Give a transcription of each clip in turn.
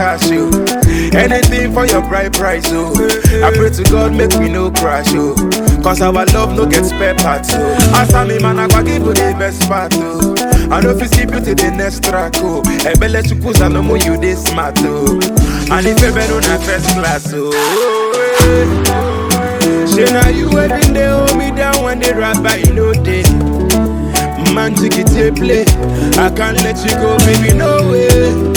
cash, oh. Anything for your bright price, oh. I pray to God, make me no crash, oh. Cause our love no get spare parts, oh. As I'm man, I go give you the best part, oh. I know if you see beauty, the next track, oh. Ebele chukus, I know more you this smart, oh. And if you better a first class, oh. Say now you every day hold me down when they rap, but you know they. Man, take it play. I can't let you go, baby, no way.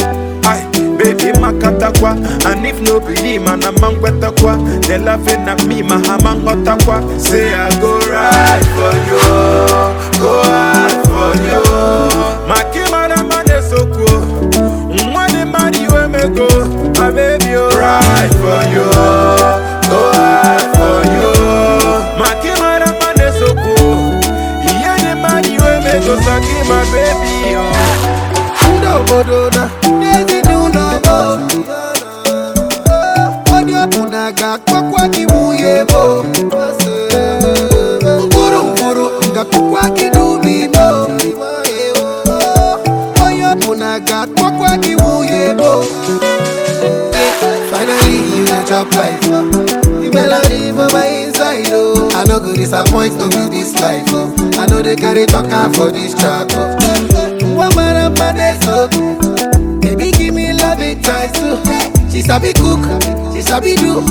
Aye, baby, makatakwa. And if no believe, man, I'm on kwa. They laughing at me, my hamang otakwa. Say I go right for you, go hard for you. My kimara man is so cool. Money, money, where me go? My baby, oh, right for you, go hard for you. My kimara man is so cool. Yeah, the money, where me go? Saki, my baby, oh. Ndobodo na Odio munaga kwakwa kimuyebo Nguru nguru nga kwakwa kidumimo Oyo munaga kwakwa kimuyebo Finally you na chop life. The melody for my inside oh. I no go disappoint to be this life oh. I know they carry talker for this track oh. One man up my day so Baby give me love it twice too She sabi cook, she sabi do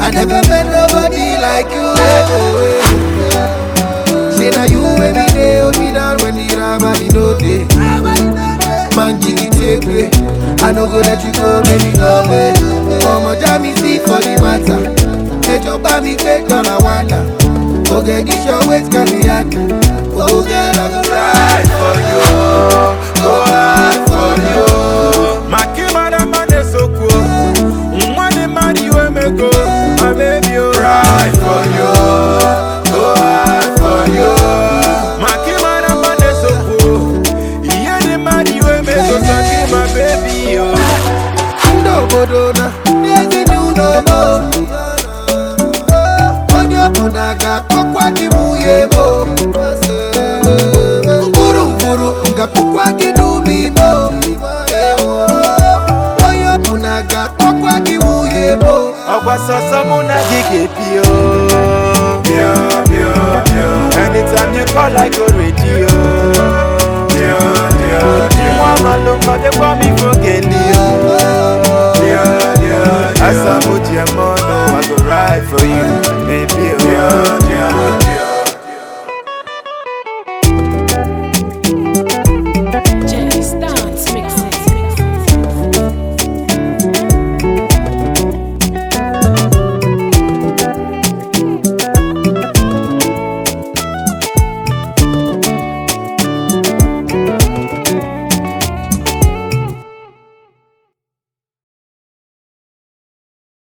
I never met nobody like you. Oh. Say now you every day oh, hold me down when the rabbi no day Man jiggy take way. I no go let you go baby go away Ọmọ já mi sí for the matter. Ẹjọ́ bá mi gbé dọ́là wàdà Ògèdì ṣọ wait be yàtọ̀ Ògè lọ́gọ́ Right for you, nomo onye ọbụla ga-akpọkwa gị nwunye mo. Mkpụrụ mkpụrụ ga-akpọkwa gị n'ubi mo. Onye ọbụla ga-akpọkwa gị nwunye mo. Ọgwa sọsọ mụ na gị ga-ebi o anytime you call I go